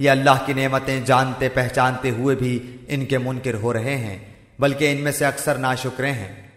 یہ اللہ کی نعمتیں جانتے پہچانتے ہوئے بھی ان کے منکر ہو رہے ہیں، بلکہ ان میں سے اکثر ناشکرے ہیں۔